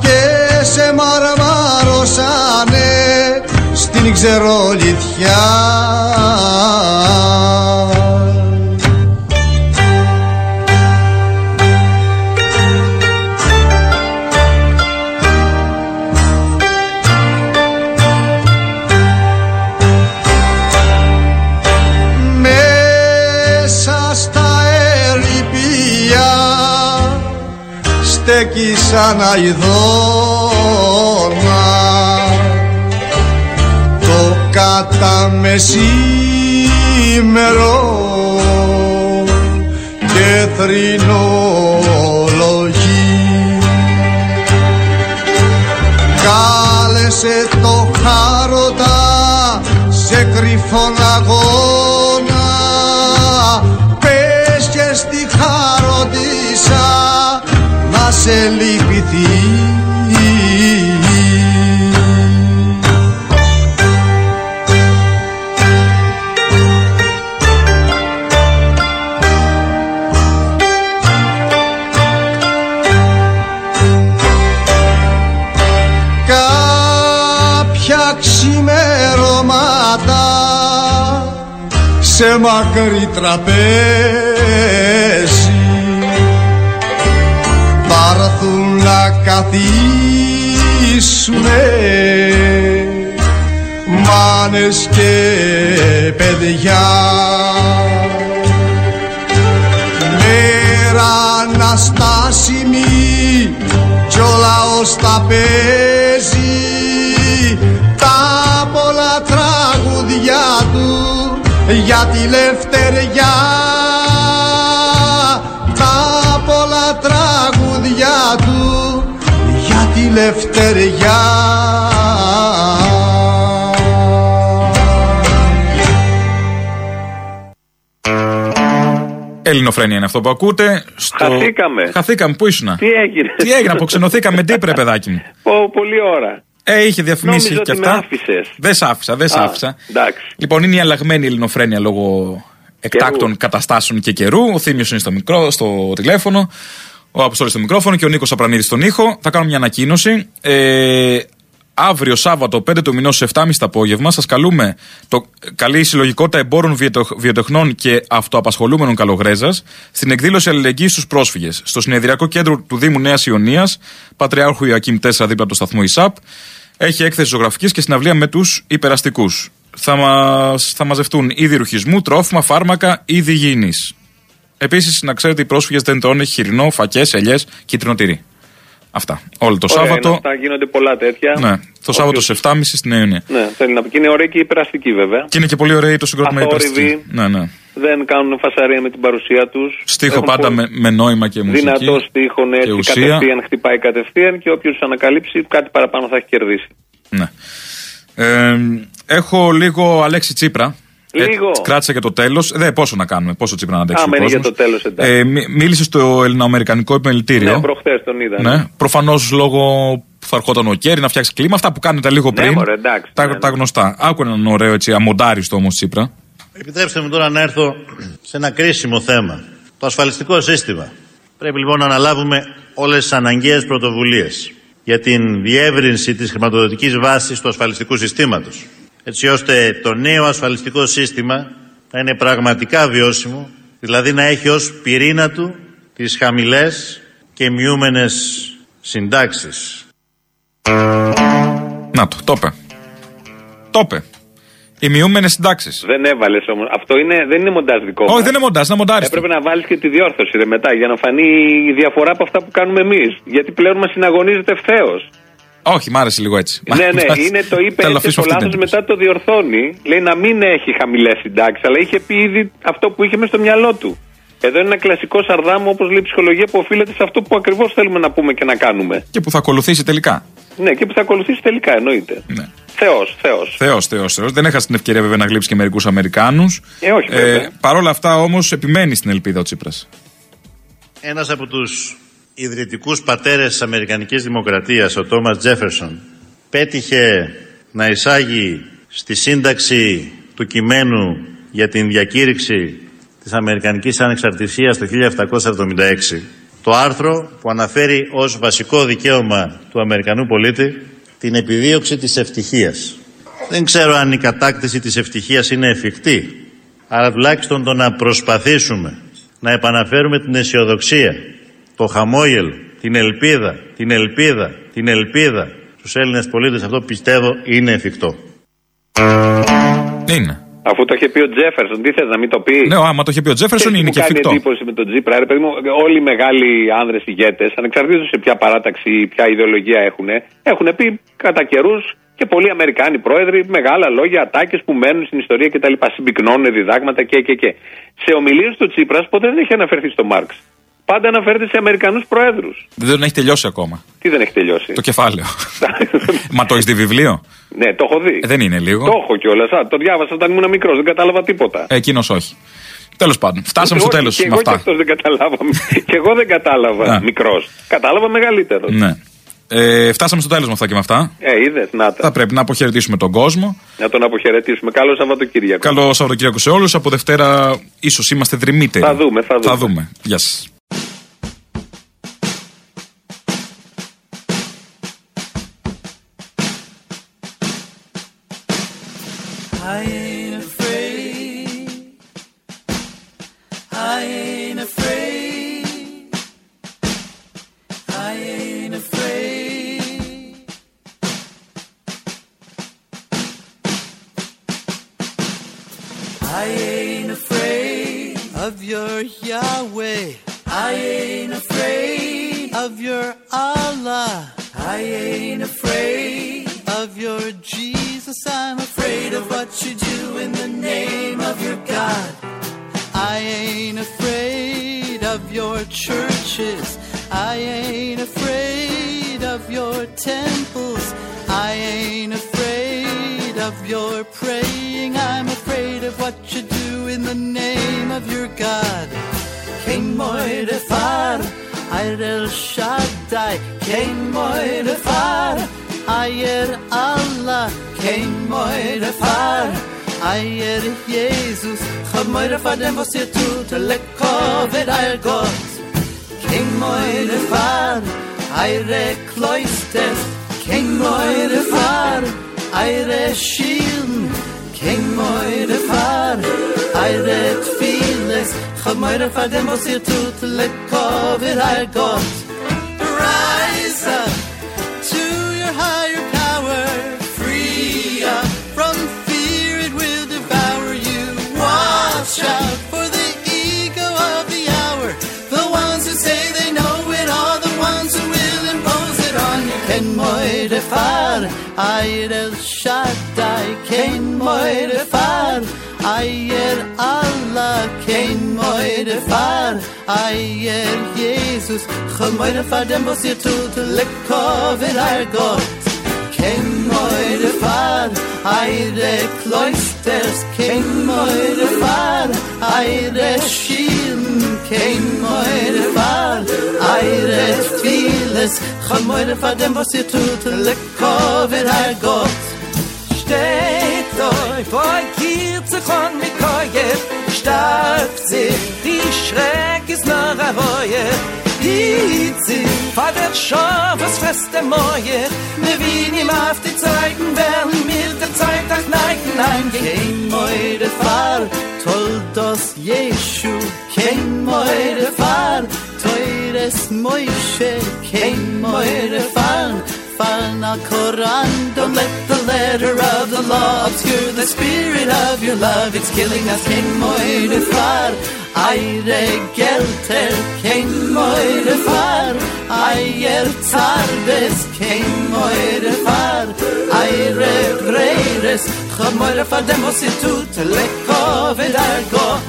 Και σε μαρμάρωσανε στην ξερολιθιά μέσα στα ερηπία στέκει σαν αηδόνα κατά μεσήμερο και θρηνολογεί κάλεσε το χάρωτα σε κρυφόν αγώνα. Πες και στη χάροντισα να σε λυπηθεί σε μακρύ τραπέζι. Θα έρθουν να καθίσουνε μάνες και παιδιά. Μέρα αναστάσιμη κι ο λαός τα παίζει για τη λευτεριά τα πολλά τραγουδιά του για τη λευτεριά Ελληνοφρένια είναι αυτό που ακούτε. Στο... Χαθήκαμε. Χαθήκαμε, πού ήσουν. Τι έγινε; Τι έγινε, αποξενωθήκαμε, τι πρέπει, παιδάκι μου. Πω, πολλή ώρα. Ε, είχε διαφημίσει Νόμιζα και ότι με αυτά. άφησες. Δεν σ' άφησα, δεν σ' Α, άφησα. εντάξει. Λοιπόν, είναι η αλλαγμένη ελληνοφρένεια λόγω εκτάκτων καταστάσεων και καιρού. Ο Θήμιος είναι στο, μικρό, στο τηλέφωνο. Ο Αποστόλης στο μικρόφωνο και ο Νίκος Απρανίδη στον ήχο. Θα κάνω μια ανακοίνωση. Ε, Αύριο Σάββατο 5 του μηνός 7.30 το απόγευμα σας καλούμε το καλή συλλογικότητα εμπόρων βιοτεχ- βιοτεχνών και αυτοαπασχολούμενων Καλογρέζας στην εκδήλωση αλληλεγγύης στους πρόσφυγες στο συνεδριακό κέντρο του Δήμου Νέας Ιωνίας, Πατριάρχου Ιωακήμ 4 δίπλα από το σταθμό ΙΣΑΠ. Έχει έκθεση ζωγραφικής και συναυλία με τους υπεραστικούς. Θα, μας, θα μαζευτούν είδη ρουχισμού, τρόφιμα, φάρμακα, είδη υγιεινής. Επίσης, να ξέρετε, οι πρόσφυγες δεν τρώνε χοιρινό, φακές, ελιές, κίτρινο τυρί. Αυτά. Όλο το Ωραία, Σάββατο. είναι Αυτά γίνονται πολλά τέτοια. Ναι, το Σάββατο σε 7.30 στην Νέα Ιωνία. Ναι, θέλει να πει. Και είναι ωραία και υπεραστική βέβαια. Και είναι και πολύ ωραίο το συγκρότημα Αθόρυβοι. υπεραστική. Ναι, ναι. Δεν κάνουν φασαρία με την παρουσία τους. Στίχο πάντα με, με νόημα και μουσική. Δυνατό στίχο, ναι, και έτσι ουσία. κατευθείαν χτυπάει κατευθείαν και όποιος του ανακαλύψει κάτι παραπάνω θα έχει κερδίσει. Ναι. Ε, έχω λίγο Αλέξη Τσίπρα. Λίγο. Ε, κράτησα και το τέλος. Δεν, πόσο να κάνουμε, πόσο Τσίπρα να αντέξει. Α, ο μένει για κόσμος. το τέλος εντάξει. Ε, μι- μίλησε στο ελληνοαμερικανικό επιμελητήριο. ναι, προχθές τον είδα. Ναι, προφανώς λόγω που θα ερχόταν ο Κέρι να φτιάξει κλίμα, αυτά που κάνετε λίγο Ναι, πριν. μωρέ, εντάξει, τα, ναι, ναι. τα γνωστά. Άκου έναν ωραίο έτσι, αμοντάριστο όμως Τσίπρα. Επιτρέψτε μου τώρα να έρθω σε ένα κρίσιμο θέμα. Το ασφαλιστικό σύστημα. Πρέπει λοιπόν να αναλάβουμε όλες τις αναγκαίες πρωτοβουλίες για την διεύρυνση της χρηματοδοτικής βάσης του ασφαλιστικού συστήματος. Έτσι ώστε το νέο ασφαλιστικό σύστημα να είναι πραγματικά βιώσιμο, δηλαδή να έχει ως πυρήνα του τις χαμηλές και μειούμενες συντάξεις. Να το, το είπε. Το είπε. Οι μειούμενες συντάξεις. Δεν έβαλες όμως. Αυτό είναι, δεν είναι μοντάζ δικό Όχι, μας. δεν είναι μοντάζ, είναι μοντάριστο. Έπρεπε να βάλεις και τη διόρθωση ρε, μετά για να φανεί η διαφορά από αυτά που κάνουμε εμείς. Γιατί πλέον μας συναγωνίζεται ευθέως. Όχι, μ' άρεσε λίγο έτσι. Ναι, ναι, είναι το είπε Θέλω να έτσι αφήσουμε το αυτή την λάθος, μετά το διορθώνει. Λέει να μην έχει χαμηλές συντάξεις, αλλά είχε πει ήδη αυτό που είχε μέσα στο μυαλό του. Εδώ είναι ένα κλασικό σαρδάμ, όπως λέει η ψυχολογία, που οφείλεται σε αυτό που ακριβώς θέλουμε να πούμε και να κάνουμε. Και που θα ακολουθήσει τελικά. Ναι, και που θα ακολουθήσει τελικά, εννοείται. Ναι. Θεός, Θεός. Θεός, Θεός, Θεός. Δεν έχασε την ευκαιρία βέβαια να γλύψει και μερικούς Αμερικάνους. Ε, όχι, βέβαια. Παρ' όλα αυτά όμως επιμένει στην ελπίδα ο Τσίπρας. Ένας από τους ιδρυτικούς πατέρες της Αμερικανικής Δημοκρατίας, ο Τόμας Τζέφερσον, πέτυχε να εισάγει στη σύνταξη του κειμένου για την διακήρυξη της Αμερικανικής Ανεξαρτησίας το 1776 το άρθρο που αναφέρει ως βασικό δικαίωμα του Αμερικανού πολίτη την επιδίωξη της ευτυχίας. Δεν ξέρω αν η κατάκτηση της ευτυχίας είναι εφικτή, αλλά τουλάχιστον το να προσπαθήσουμε να επαναφέρουμε την αισιοδοξία, το χαμόγελο, την ελπίδα, την ελπίδα, την ελπίδα στους Έλληνες πολίτες, αυτό πιστεύω είναι εφικτό. Είναι. Αφού το είχε πει ο Τζέφερσον, τι θες να μην το πει; Ναι, άμα το είχε πει ο Τζέφερσον Ξέρεις είναι τι και μου κάνει εφικτό. εντύπωση με τον Τζίπρα. Ρε παιδί μου, όλοι οι μεγάλοι άνδρες ηγέτες, ανεξαρτήτως σε ποια παράταξη ή ποια ιδεολογία έχουν, έχουν πει κατά καιρούς και πολλοί Αμερικάνοι πρόεδροι μεγάλα λόγια, ατάκες που μένουν στην ιστορία κτλ. Συμπυκνώνουν διδάγματα και, και, και. Σε ομιλίες του Τσίπρας ποτέ δεν έχει αναφερθεί στο Μάρξ. Πάντα αναφέρεται σε Αμερικανούς προέδρους. Δεν έχει τελειώσει ακόμα. Τι δεν έχει τελειώσει; Το κεφάλαιο. Μα το έχεις δει βιβλίο; Ναι, το έχω δει. Ε, δεν είναι λίγο. Το έχω κιόλας. Το διάβασα όταν ήμουν μικρός, δεν κατάλαβα τίποτα. Εκείνος όχι. Τέλος πάντων, φτάσαμε στο Όχι, τέλος και με εγώ και αυτά. αυτός δεν καταλάβαμε. και εγώ δεν κατάλαβα Α. μικρός. Κατάλαβα μεγαλύτερος. Ναι. Ε, φτάσαμε στο τέλος με αυτά και με αυτά. Ε, είδες, να τα. Θα πρέπει να αποχαιρετήσουμε τον κόσμο. Να τον αποχαιρετήσουμε. Καλό Σαββατοκύριακο. Καλό Σαββατοκύριακο σε όλους. Από Δευτέρα ίσως είμαστε δρυμύτεροι. Θα δούμε, θα δούμε. Θα δούμε. Γεια σας. I eier alla kein moire far eier Jesus hob moire far dem was ihr tut le kovet eier Gott. Kein moire far eier kloistes kein moire far eier shiln kein moire far eier vieles hob moire far dem was ihr tut le kovet eier Gott. Eires Schattai, kein Meure fahr, Eier Allah, kein Meure fahr, Eier Jesus, chol Meure fahr, dem was ihr tut, lekko vil Eier Gott. Kein Meure fahr, Eire Kloisters, kein Meure fahr, Eire Schier, kein moire war ei vieles. Kham moire fa dem was ihr tut le kover her got steht so vor kir zu kon mit koje stark sich die schreck is nach a hoje dit zi der scho was feste moje ne wie auf die zeiten werden mir der zeit nach neigen. Ein kein moire war toll das jeschu moire far Toires moishe came moire far. Fana Koran Don't let the letter of the law obscure the spirit of your love It's killing us Came moire far. Aire gelter Came moire far. Aier tsarbes Came moire far. Aire breires Chod moire far Demos itut Lekov edargot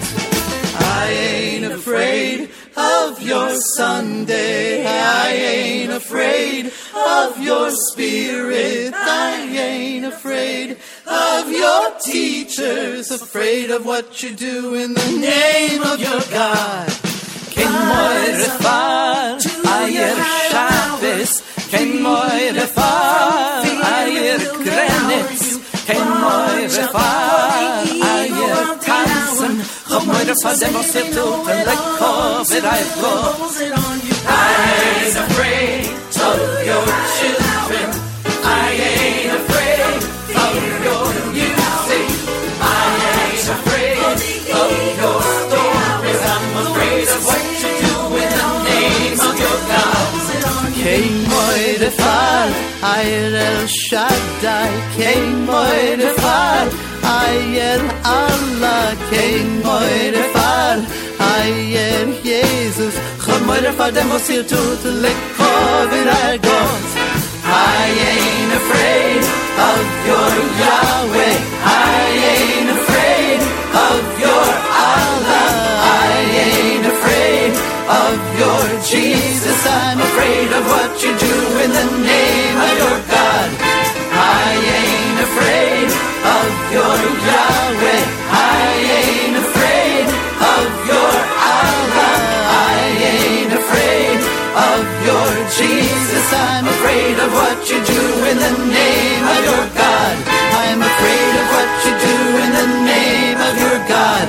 Aire Afraid of your Sunday. I ain't afraid of your spirit. I ain't afraid of your teachers. Afraid of what you do in the name of your God. Ken moire far, ayer Shabbos. Ken moire far, ayer Grenitz. Ken moire far, ayer Tanzen. Kom moire far, dem was ihr tut, and let COVID I've got. I ain't afraid of your children. I ain't afraid of your music. I ain't afraid of your stories. I'm afraid of what you do in the name of your God. King moide far, Ayer El Shaddai. King moide far, Ayer Allah. King moide far, Ayer Jesus. Chod moide far, dem was ihr tut, lekovir our er God. I ain't afraid of your Yahweh. I ain't afraid of your Allah. I ain't afraid of your Jesus. I'm afraid of what you do in the name of your God. I ain't afraid of your Yahweh. I ain't afraid of your Allah. I ain't afraid of your Jesus. I'm afraid of what you do in the name of your God. I'm afraid of what you do in the name of your God.